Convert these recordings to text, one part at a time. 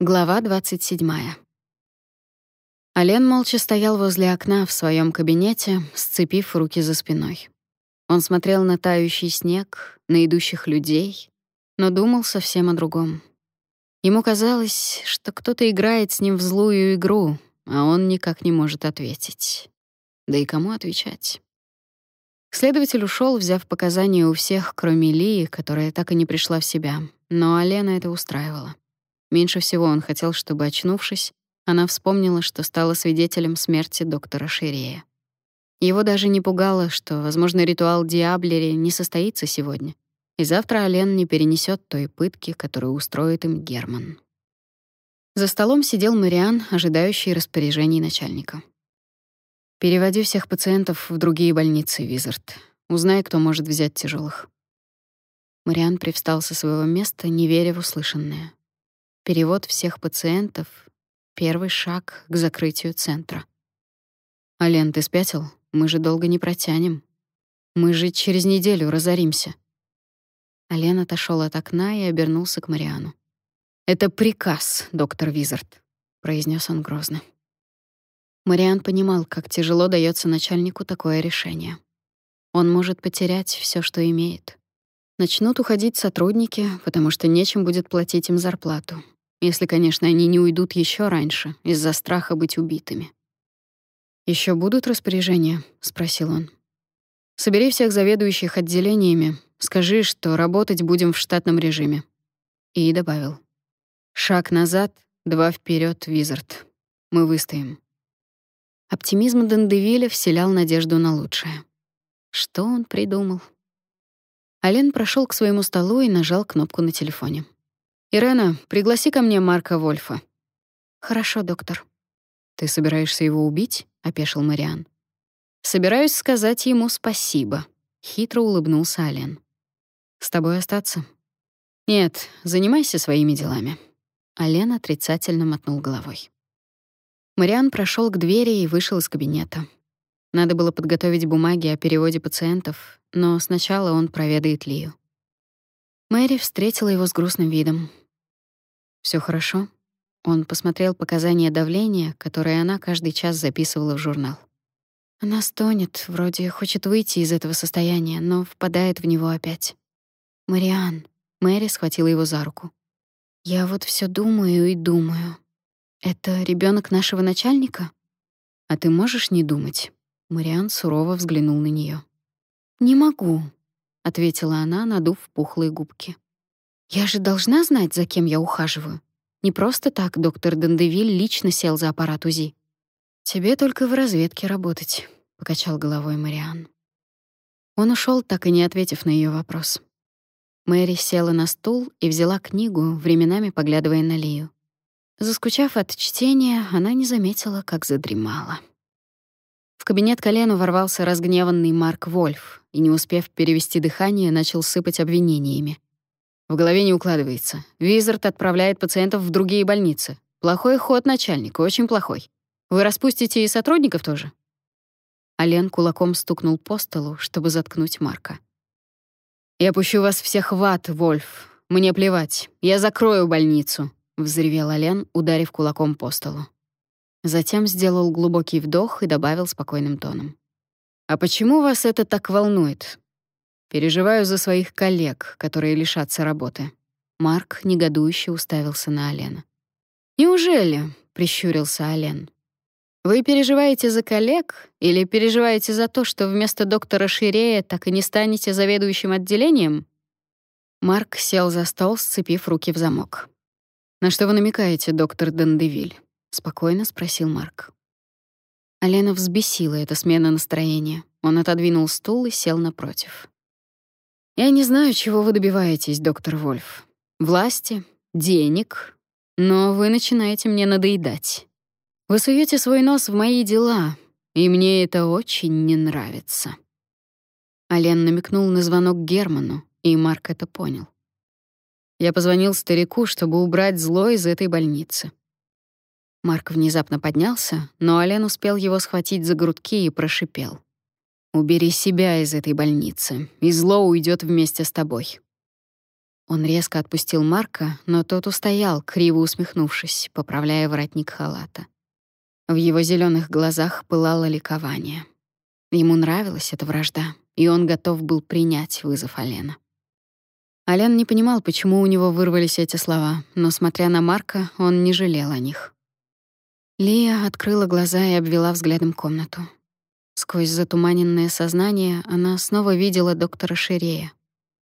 Глава 27. Ален молча стоял возле окна в своем кабинете, сцепив руки за спиной. Он смотрел на тающий снег, на идущих людей, но думал совсем о другом. Ему казалось, что кто-то играет с ним в злую игру, а он никак не может ответить. Да и кому отвечать? Следователь ушел, взяв показания у всех, кроме Лии, которая так и не пришла в себя, но Алена это устраивало. Меньше всего он хотел, чтобы, очнувшись, она вспомнила, что стала свидетелем смерти доктора Ширея. Его даже не пугало, что, возможно, ритуал Диаблери не состоится сегодня, и завтра Ален не перенесет той пытки, которую устроит им Герман. За столом сидел Мариан, ожидающий распоряжений начальника. «Переводи всех пациентов в другие больницы, Визард. Узнай, кто может взять тяжелых. Мариан привстал со своего места, не веря в услышанное. Перевод всех пациентов — первый шаг к закрытию центра. «Ален, ты спятил? Мы же долго не протянем. Мы же через неделю разоримся». Ален отошел от окна и обернулся к Мариану. «Это приказ, доктор Визард», — произнес он грозно. Мариан понимал, как тяжело дается начальнику такое решение. Он может потерять все, что имеет. Начнут уходить сотрудники, потому что нечем будет платить им зарплату. Если, конечно, они не уйдут еще раньше из-за страха быть убитыми. Еще будут распоряжения?» — спросил он. «Собери всех заведующих отделениями, скажи, что работать будем в штатном режиме». И добавил. «Шаг назад, два вперед, Визард. Мы выстоим». Оптимизм Дендевиля вселял надежду на лучшее. Что он придумал? Ален прошел к своему столу и нажал кнопку на телефоне. «Ирена, пригласи ко мне Марка Вольфа». «Хорошо, доктор». «Ты собираешься его убить?» — опешил Мариан. «Собираюсь сказать ему спасибо», — хитро улыбнулся Ален. «С тобой остаться?» «Нет, занимайся своими делами». Ален отрицательно мотнул головой. Мариан прошел к двери и вышел из кабинета. Надо было подготовить бумаги о переводе пациентов, но сначала он проведает Лию. Мэри встретила его с грустным видом. Все хорошо?» Он посмотрел показания давления, которые она каждый час записывала в журнал. Она стонет, вроде хочет выйти из этого состояния, но впадает в него опять. «Мариан», — Мэри схватила его за руку. «Я вот все думаю и думаю. Это ребенок нашего начальника? А ты можешь не думать?» Мариан сурово взглянул на нее. «Не могу», — ответила она, надув пухлые губки. Я же должна знать, за кем я ухаживаю. Не просто так доктор Дендевиль лично сел за аппарат УЗИ. Тебе только в разведке работать, покачал головой Мариан. Он ушел, так и не ответив на ее вопрос. Мэри села на стул и взяла книгу, временами поглядывая на Лию. Заскучав от чтения, она не заметила, как задремала. В кабинет Колену ворвался разгневанный Марк Вольф и, не успев перевести дыхание, начал сыпать обвинениями. В голове не укладывается. Визард отправляет пациентов в другие больницы. Плохой ход начальника, очень плохой. Вы распустите и сотрудников тоже? Ален кулаком стукнул по столу, чтобы заткнуть Марка. «Я пущу вас всех в ад, Вольф. Мне плевать. Я закрою больницу», — взревел Ален, ударив кулаком по столу. Затем сделал глубокий вдох и добавил спокойным тоном. «А почему вас это так волнует? Переживаю за своих коллег, которые лишатся работы. Марк негодующе уставился на Алена. Неужели? прищурился Ален. Вы переживаете за коллег или переживаете за то, что вместо доктора Ширея так и не станете заведующим отделением? Марк сел за стол, сцепив руки в замок. На что вы намекаете, доктор Дендевиль? спокойно спросил Марк. Алена взбесила эта смена настроения. Он отодвинул стул и сел напротив. Я не знаю, чего вы добиваетесь, доктор Вольф. Власти, денег, но вы начинаете мне надоедать. Вы суете свой нос в мои дела, и мне это очень не нравится. Ален намекнул на звонок Герману, и Марк это понял. Я позвонил старику, чтобы убрать зло из этой больницы. Марк внезапно поднялся, но Ален успел его схватить за грудки и прошипел: Убери себя из этой больницы, и зло уйдет вместе с тобой. Он резко отпустил Марка, но тот устоял, криво усмехнувшись, поправляя воротник халата. В его зеленых глазах пылало ликование. Ему нравилась эта вражда, и он готов был принять вызов Алена. Ален не понимал, почему у него вырвались эти слова, но, смотря на Марка, он не жалел о них. Лия открыла глаза и обвела взглядом комнату. Сквозь затуманенное сознание она снова видела доктора Ширея.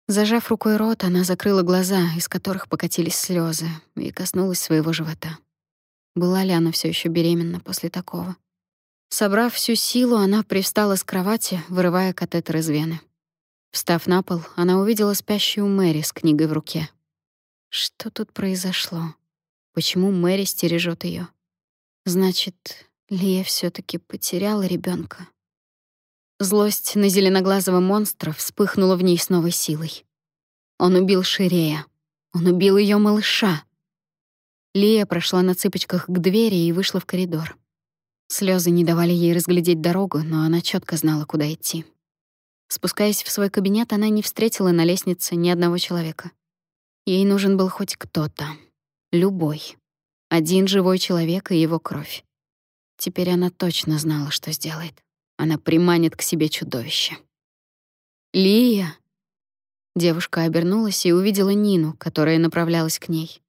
Зажав рукой рот, она закрыла глаза, из которых покатились слезы, и коснулась своего живота. Была ли она все еще беременна после такого? Собрав всю силу, она привстала с кровати, вырывая катетер из вены. Встав на пол, она увидела спящую Мэри с книгой в руке. Что тут произошло? Почему Мэри стережет ее? Значит, Лия все таки потеряла ребенка. Злость на зеленоглазого монстра вспыхнула в ней с новой силой. Он убил Ширея. Он убил ее малыша. Лия прошла на цыпочках к двери и вышла в коридор. Слезы не давали ей разглядеть дорогу, но она четко знала, куда идти. Спускаясь в свой кабинет, она не встретила на лестнице ни одного человека. Ей нужен был хоть кто-то. Любой. Один живой человек и его кровь. Теперь она точно знала, что сделает. Она приманит к себе чудовище. «Лия!» Девушка обернулась и увидела Нину, которая направлялась к ней.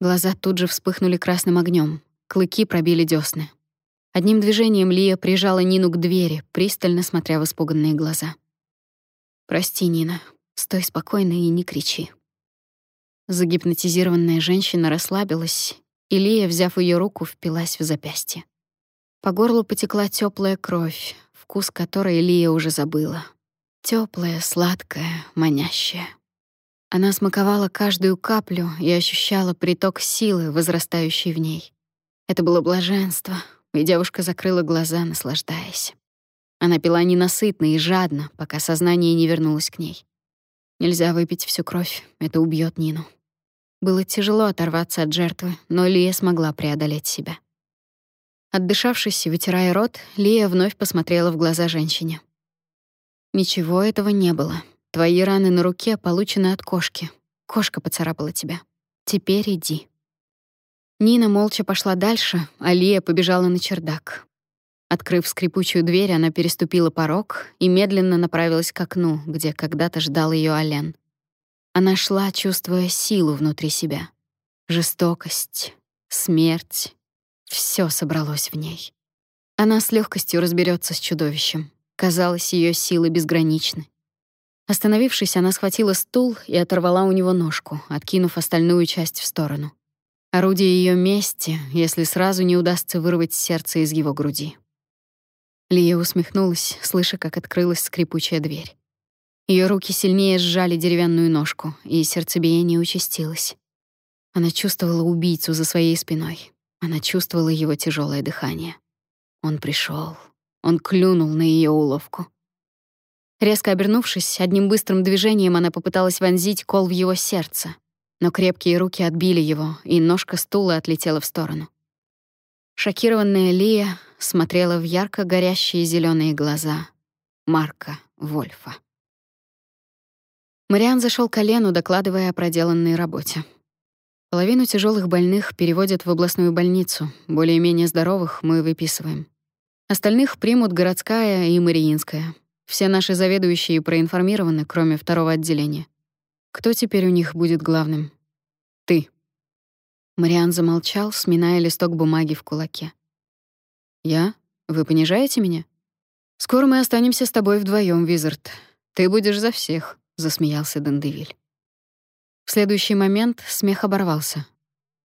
Глаза тут же вспыхнули красным огнем, клыки пробили десны. Одним движением Лия прижала Нину к двери, пристально смотря в испуганные глаза. «Прости, Нина. Стой спокойно и не кричи». Загипнотизированная женщина расслабилась, и Лия, взяв ее руку, впилась в запястье. По горлу потекла теплая кровь, вкус которой Лия уже забыла. Теплая, сладкая, манящая. Она смаковала каждую каплю и ощущала приток силы, возрастающей в ней. Это было блаженство, и девушка закрыла глаза, наслаждаясь. Она пила ненасытно и жадно, пока сознание не вернулось к ней. Нельзя выпить всю кровь, это убьет Нину. Было тяжело оторваться от жертвы, но Лия смогла преодолеть себя. Отдышавшись и вытирая рот, Лия вновь посмотрела в глаза женщине. «Ничего этого не было. Твои раны на руке получены от кошки. Кошка поцарапала тебя. Теперь иди». Нина молча пошла дальше, а Лия побежала на чердак. Открыв скрипучую дверь, она переступила порог и медленно направилась к окну, где когда-то ждал ее Ален. Она шла, чувствуя силу внутри себя. Жестокость, смерть. Все собралось в ней. Она с легкостью разберется с чудовищем. Казалось, ее силы безграничны. Остановившись, она схватила стул и оторвала у него ножку, откинув остальную часть в сторону. Орудие ее мести, если сразу не удастся вырвать сердце из его груди. Лия усмехнулась, слыша, как открылась скрипучая дверь. Ее руки сильнее сжали деревянную ножку, и сердцебиение участилось. Она чувствовала убийцу за своей спиной. Она чувствовала его тяжелое дыхание. Он пришел. Он клюнул на ее уловку. Резко обернувшись, одним быстрым движением она попыталась вонзить кол в его сердце, но крепкие руки отбили его, и ножка стула отлетела в сторону. Шокированная Лия смотрела в ярко горящие зеленые глаза Марка Вольфа. Мариан зашел к Олену, докладывая о проделанной работе. Половину тяжелых больных переводят в областную больницу, более-менее здоровых мы выписываем. Остальных примут городская и Мариинская. Все наши заведующие проинформированы, кроме второго отделения. Кто теперь у них будет главным? Ты. Мариан замолчал, сминая листок бумаги в кулаке. «Я? Вы понижаете меня? Скоро мы останемся с тобой вдвоем, Визард. Ты будешь за всех», — засмеялся Дандевиль. В следующий момент смех оборвался.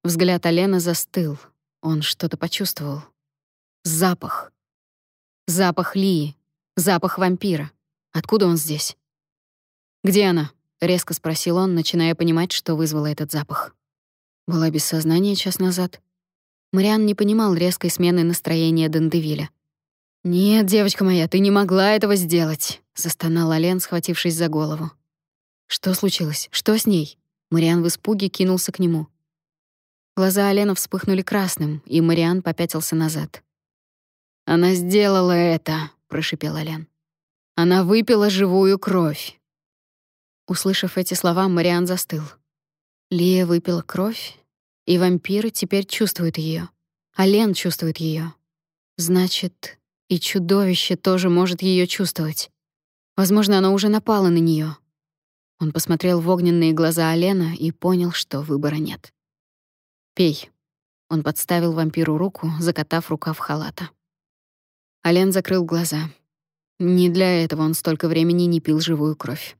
Взгляд Алена застыл. Он что-то почувствовал. Запах. Запах Лии. Запах вампира. Откуда он здесь? «Где она?» — резко спросил он, начиная понимать, что вызвало этот запах. Была без сознания час назад. Мариан не понимал резкой смены настроения Дендевиля. «Нет, девочка моя, ты не могла этого сделать», — застонал Ален, схватившись за голову. «Что случилось? Что с ней?» Мариан в испуге кинулся к нему. Глаза Алена вспыхнули красным, и Мариан попятился назад. «Она сделала это», — прошипел Ален. «Она выпила живую кровь». Услышав эти слова, Мариан застыл. Лия выпила кровь, и вампиры теперь чувствуют ее. А Лен чувствует ее. Значит, и чудовище тоже может ее чувствовать. Возможно, оно уже напало на нее. Он посмотрел в огненные глаза Алена и понял, что выбора нет. «Пей». Он подставил вампиру руку, закатав рукав халата. Ален закрыл глаза. Не для этого он столько времени не пил живую кровь.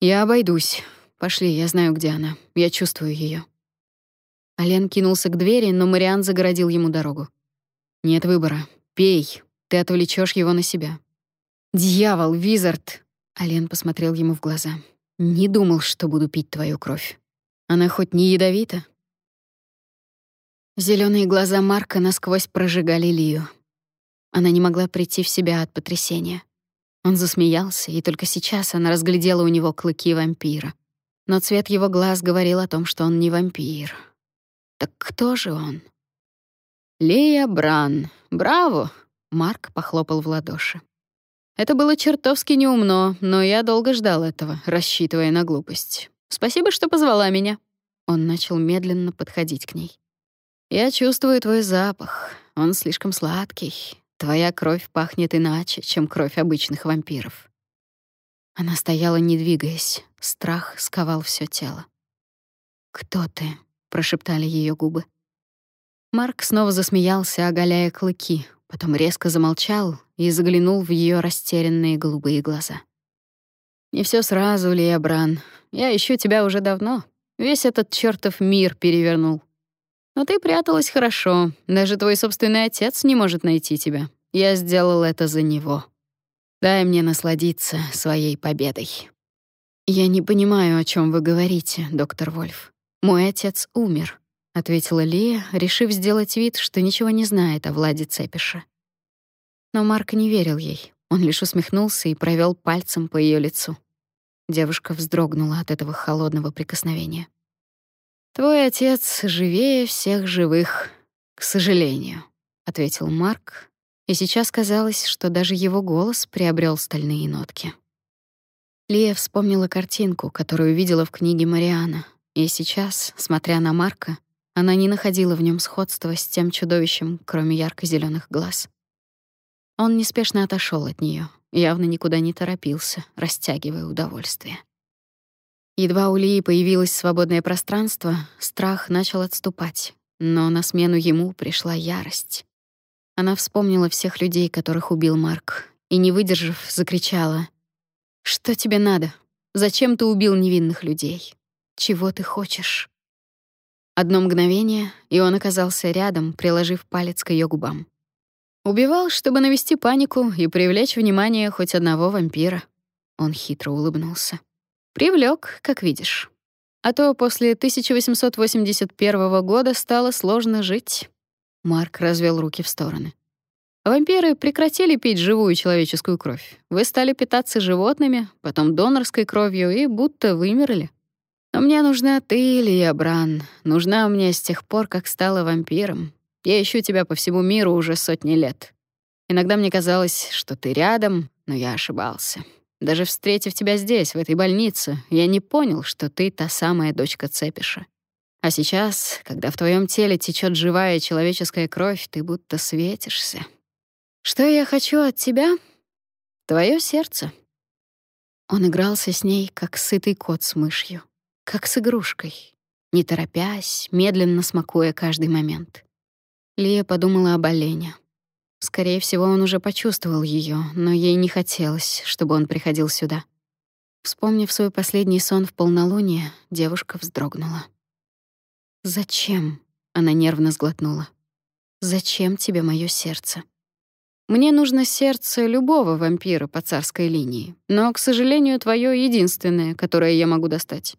«Я обойдусь. Пошли, я знаю, где она. Я чувствую ее. Ален кинулся к двери, но Мариан загородил ему дорогу. «Нет выбора. Пей. Ты отвлечешь его на себя». «Дьявол, Визард!» Ален посмотрел ему в глаза. «Не думал, что буду пить твою кровь. Она хоть не ядовита?» Зеленые глаза Марка насквозь прожигали Лию. Она не могла прийти в себя от потрясения. Он засмеялся, и только сейчас она разглядела у него клыки вампира. Но цвет его глаз говорил о том, что он не вампир. Так кто же он? Лея Бран. Браво! Марк похлопал в ладоши. Это было чертовски неумно, но я долго ждал этого, рассчитывая на глупость. Спасибо, что позвала меня. Он начал медленно подходить к ней. Я чувствую твой запах. Он слишком сладкий. Твоя кровь пахнет иначе, чем кровь обычных вампиров. Она стояла, не двигаясь. Страх сковал все тело. Кто ты? прошептали ее губы. Марк снова засмеялся, оголяя клыки, потом резко замолчал и заглянул в ее растерянные голубые глаза. «Не все сразу, Лия Бран. Я ищу тебя уже давно. Весь этот чертов мир перевернул. Но ты пряталась хорошо. Даже твой собственный отец не может найти тебя. Я сделал это за него. Дай мне насладиться своей победой». «Я не понимаю, о чем вы говорите, доктор Вольф. Мой отец умер», — ответила Лия, решив сделать вид, что ничего не знает о Владе Цепише. Но Марк не верил ей. Он лишь усмехнулся и провел пальцем по ее лицу. Девушка вздрогнула от этого холодного прикосновения. «Твой отец живее всех живых, к сожалению», — ответил Марк, и сейчас казалось, что даже его голос приобрел стальные нотки. Лия вспомнила картинку, которую видела в книге Мариана, и сейчас, смотря на Марка, она не находила в нем сходства с тем чудовищем, кроме ярко зеленых глаз. Он неспешно отошел от нее, явно никуда не торопился, растягивая удовольствие. Едва у Лии появилось свободное пространство, страх начал отступать, но на смену ему пришла ярость. Она вспомнила всех людей, которых убил Марк, и, не выдержав, закричала: "Что тебе надо? Зачем ты убил невинных людей? Чего ты хочешь?" Одно мгновение, и он оказался рядом, приложив палец к ее губам. Убивал, чтобы навести панику и привлечь внимание хоть одного вампира. Он хитро улыбнулся. Привлек, как видишь. А то после 1881 года стало сложно жить. Марк развел руки в стороны. Вампиры прекратили пить живую человеческую кровь. Вы стали питаться животными, потом донорской кровью и будто вымерли. Но мне нужна ты, Илья Бран. Нужна мне с тех пор, как стала вампиром. Я ищу тебя по всему миру уже сотни лет. Иногда мне казалось, что ты рядом, но я ошибался. Даже встретив тебя здесь, в этой больнице, я не понял, что ты та самая дочка Цепиша. А сейчас, когда в твоем теле течет живая человеческая кровь, ты будто светишься. Что я хочу от тебя? Твое сердце. Он игрался с ней, как сытый кот с мышью как с игрушкой, не торопясь, медленно смакуя каждый момент. Лия подумала об олене. Скорее всего, он уже почувствовал ее, но ей не хотелось, чтобы он приходил сюда. Вспомнив свой последний сон в полнолуние, девушка вздрогнула. «Зачем?» — она нервно сглотнула. «Зачем тебе мое сердце?» «Мне нужно сердце любого вампира по царской линии, но, к сожалению, твое единственное, которое я могу достать.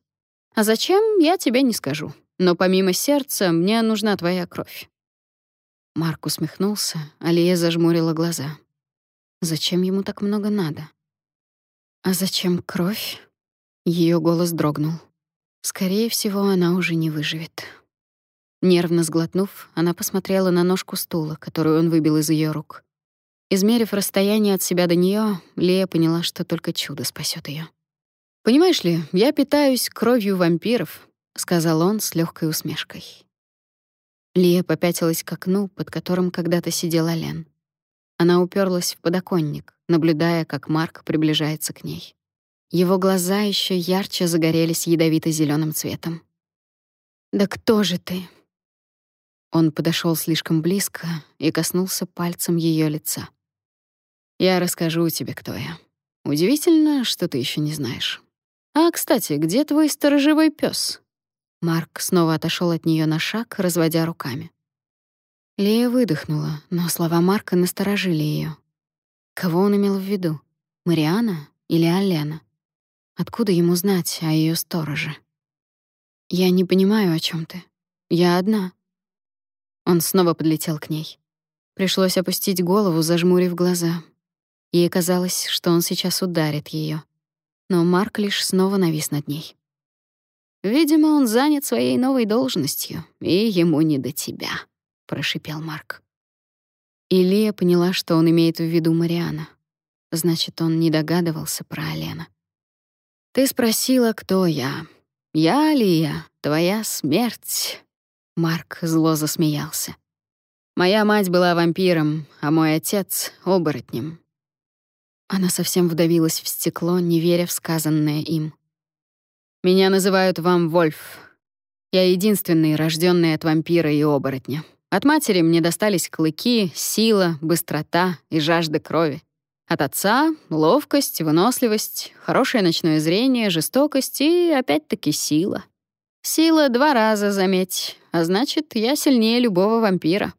А зачем, я тебе не скажу. Но помимо сердца мне нужна твоя кровь». Марк усмехнулся, Алия зажмурила глаза. Зачем ему так много надо? А зачем кровь? Ее голос дрогнул. Скорее всего, она уже не выживет. Нервно сглотнув, она посмотрела на ножку стула, которую он выбил из ее рук. Измерив расстояние от себя до нее, Лия поняла, что только чудо спасет ее. Понимаешь ли, я питаюсь кровью вампиров, сказал он с легкой усмешкой. Лия попятилась к окну, под которым когда-то сидела Лен. Она уперлась в подоконник, наблюдая, как Марк приближается к ней. Его глаза еще ярче загорелись ядовито зеленым цветом. «Да кто же ты?» Он подошел слишком близко и коснулся пальцем ее лица. «Я расскажу тебе, кто я. Удивительно, что ты еще не знаешь. А, кстати, где твой сторожевой пес? Марк снова отошел от нее на шаг, разводя руками. Лея выдохнула, но слова Марка насторожили ее. Кого он имел в виду? Мариана или Алена? Откуда ему знать о ее стороже? Я не понимаю, о чем ты. Я одна. Он снова подлетел к ней. Пришлось опустить голову, зажмурив глаза. Ей казалось, что он сейчас ударит ее, Но Марк лишь снова навис над ней. Видимо, он занят своей новой должностью, и ему не до тебя, прошипел Марк. Илия поняла, что он имеет в виду Мариана. Значит, он не догадывался про Алена. Ты спросила, кто я. Я Алия, твоя смерть. Марк зло засмеялся. Моя мать была вампиром, а мой отец — оборотнем. Она совсем вдавилась в стекло, не веря в сказанное им. Меня называют вам Вольф. Я единственный, рожденный от вампира и оборотня. От матери мне достались клыки, сила, быстрота и жажда крови. От отца — ловкость, выносливость, хорошее ночное зрение, жестокость и, опять-таки, сила. Сила два раза, заметь, а значит, я сильнее любого вампира.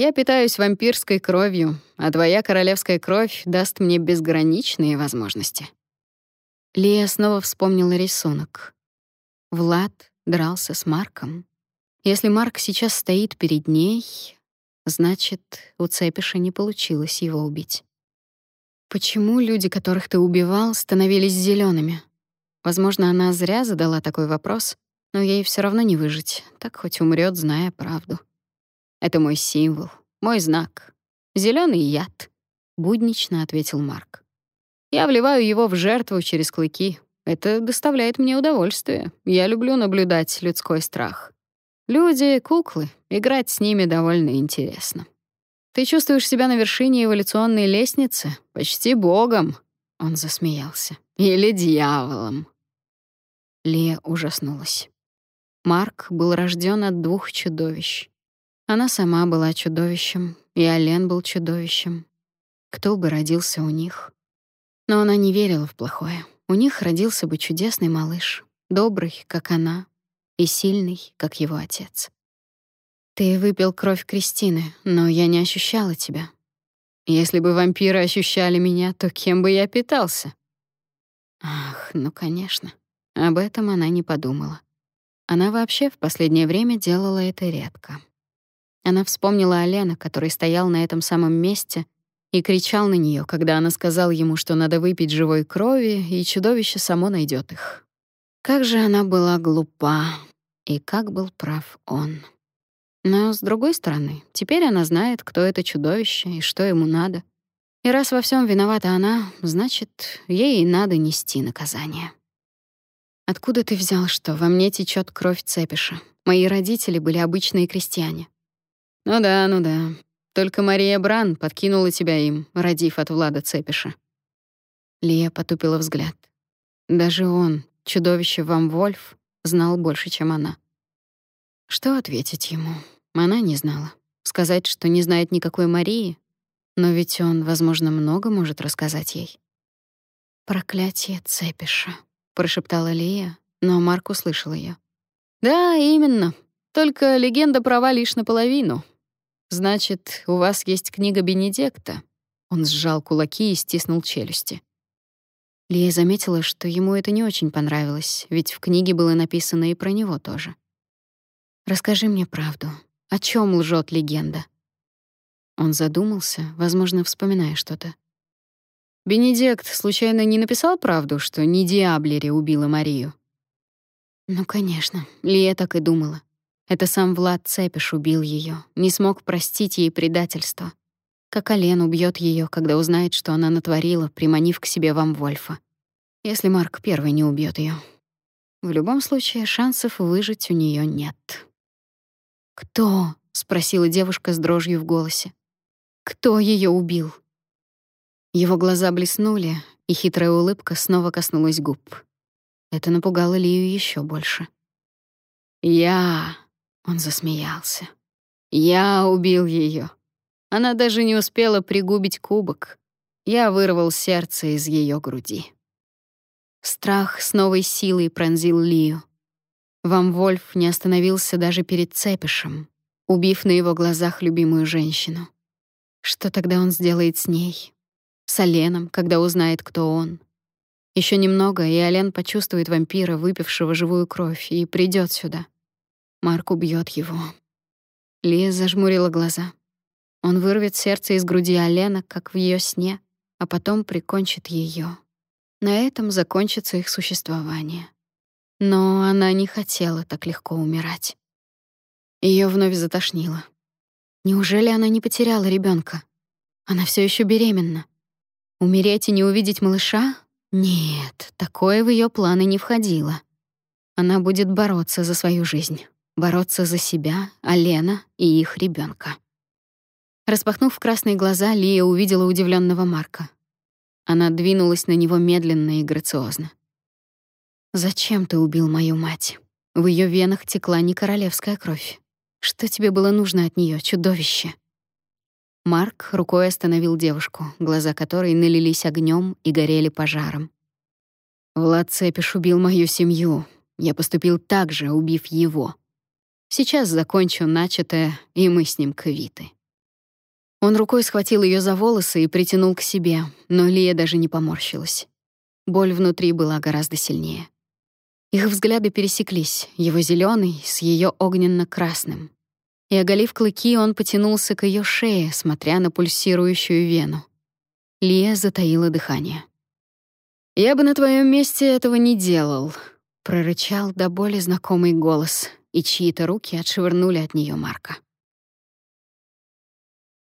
Я питаюсь вампирской кровью, а твоя королевская кровь даст мне безграничные возможности. Лия снова вспомнила рисунок. Влад дрался с Марком. Если Марк сейчас стоит перед ней, значит, у Цепиша не получилось его убить. Почему люди, которых ты убивал, становились зелеными? Возможно, она зря задала такой вопрос, но ей все равно не выжить, так хоть умрет, зная правду. Это мой символ, мой знак. Зеленый яд, буднично ответил Марк. Я вливаю его в жертву через клыки. Это доставляет мне удовольствие. Я люблю наблюдать людской страх. Люди — куклы, играть с ними довольно интересно. Ты чувствуешь себя на вершине эволюционной лестницы, почти богом. Он засмеялся. Или дьяволом. Лия ужаснулась. Марк был рожден от двух чудовищ. Она сама была чудовищем, и Ален был чудовищем. Кто бы родился у них? Но она не верила в плохое. У них родился бы чудесный малыш, добрый, как она, и сильный, как его отец. Ты выпил кровь Кристины, но я не ощущала тебя. Если бы вампиры ощущали меня, то кем бы я питался? Ах, ну, конечно. Об этом она не подумала. Она вообще в последнее время делала это редко. Она вспомнила Алена, который стоял на этом самом месте и кричал на нее, когда она сказала ему, что надо выпить живой крови, и чудовище само найдет их. Как же она была глупа, и как был прав он. Но, с другой стороны, теперь она знает, кто это чудовище и что ему надо. И раз во всем виновата она, значит, ей и надо нести наказание. «Откуда ты взял, что во мне течет кровь цепиша? Мои родители были обычные крестьяне». «Ну да, ну да. Только Мария Бран подкинула тебя им, родив от Влада Цепиша. Лия потупила взгляд. Даже он, чудовище вам Вольф, знал больше, чем она. Что ответить ему? Она не знала. Сказать, что не знает никакой Марии, но ведь он, возможно, много может рассказать ей. «Проклятие Цепиша», — прошептала Лия, но Марк услышал ее. «Да, именно. Только легенда права лишь наполовину. Значит, у вас есть книга Бенедикта? Он сжал кулаки и стиснул челюсти. Лия заметила, что ему это не очень понравилось, ведь в книге было написано и про него тоже. Расскажи мне правду. О чем лжет легенда? Он задумался, возможно, вспоминая что-то. Бенедикт случайно не написал правду, что не Диаблери убила Марию? Ну, конечно, Лия так и думала. Это сам Влад Цепиш убил ее, не смог простить ей предательство. Как Олен убьет ее, когда узнает, что она натворила, приманив к себе вам Вольфа. если Марк первый не убьет ее. В любом случае, шансов выжить у нее нет. «Кто?» — спросила девушка с дрожью в голосе. «Кто ее убил?» Его глаза блеснули, и хитрая улыбка снова коснулась губ. Это напугало Лию еще больше. «Я...» — он засмеялся. «Я убил ее. Она даже не успела пригубить кубок. Я вырвал сердце из ее груди». Страх с новой силой пронзил Лию. Вам Вольф не остановился даже перед Цепишем, убив на его глазах любимую женщину. Что тогда он сделает с ней? С Оленом, когда узнает, кто он? Еще немного, и Олен почувствует вампира, выпившего живую кровь, и придет сюда. Марк убьет его. Лия зажмурила глаза. Он вырвет сердце из груди Олена, как в ее сне, а потом прикончит ее. На этом закончится их существование. Но она не хотела так легко умирать. Ее вновь затошнило. Неужели она не потеряла ребенка? Она все еще беременна. Умереть и не увидеть малыша? Нет, такое в ее планы не входило. Она будет бороться за свою жизнь, бороться за себя, Алена и их ребенка. Распахнув красные глаза, Лия увидела удивленного Марка. Она двинулась на него медленно и грациозно. «Зачем ты убил мою мать? В ее венах текла не королевская кровь. Что тебе было нужно от нее, чудовище?» Марк рукой остановил девушку, глаза которой налились огнем и горели пожаром. «Влад Цепиш убил мою семью. Я поступил так же, убив его. Сейчас закончу начатое, и мы с ним квиты». Он рукой схватил ее за волосы и притянул к себе, но Лия даже не поморщилась. Боль внутри была гораздо сильнее. Их взгляды пересеклись, его зеленый с ее огненно-красным. И оголив клыки, он потянулся к ее шее, смотря на пульсирующую вену. Лия затаила дыхание. «Я бы на твоем месте этого не делал», — прорычал до боли знакомый голос, и чьи-то руки отшвырнули от нее Марка.